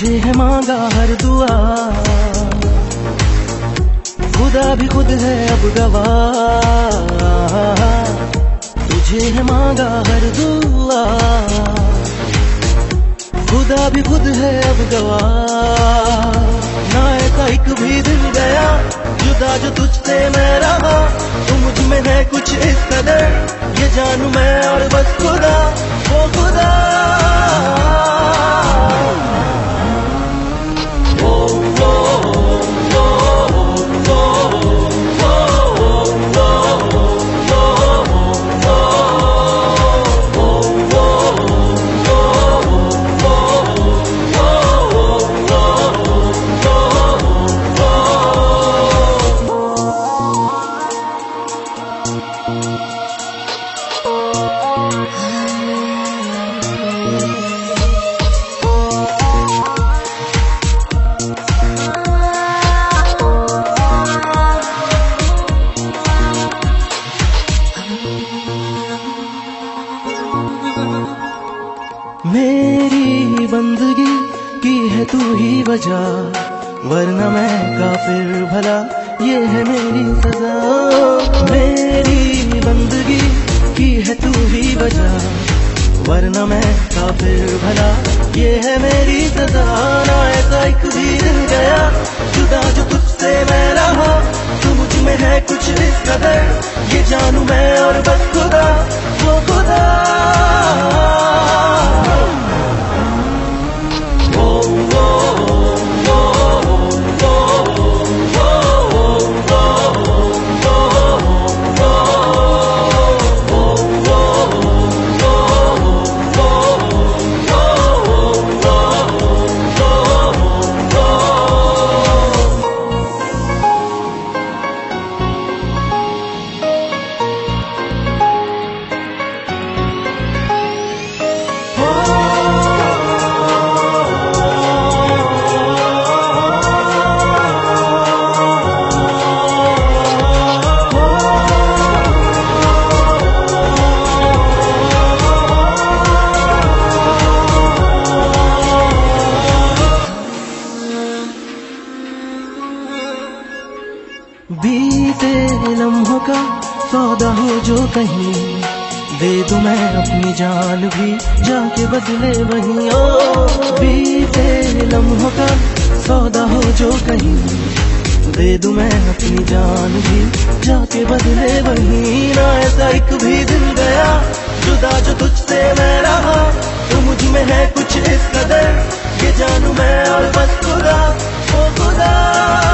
है मांगा हर दुआ। खुदा भी खुद है अब गवाह। तुझे है मांगा हर दुआ। खुदा भी खुद है अब गवाह। ना ऐसा एक भी दिल गया, जुदा जो तुझसे मैं रहा। तू मुझमें है कुछ इस कदर ये जानू मैं और बस बंदगी की है तू ही वजह। वरना मैं काफिर भला, ये है मेरी सजा। मेरी बंदगी की है तू ही वजह। वरना मैं काफिर भला, ये है मेरी सजा। ना ऐसा एक भी दिन गया बीते लम्हों का सौदा हो जो कहीं, दे दू मैं अपनी जान भी, जाके बदले वहीं। ओ, बीते लम्हों का सौदा हो जो कहीं, दे दू मैं अपनी जान भी, जाके बदले वहीं। ना ऐसा एक भी दिल गया, जुदा जो तुझसे मैं रहा तो मुझमें है कुछ इस कदर, ये जानू मैं और बस खुदा, ओ खुदा।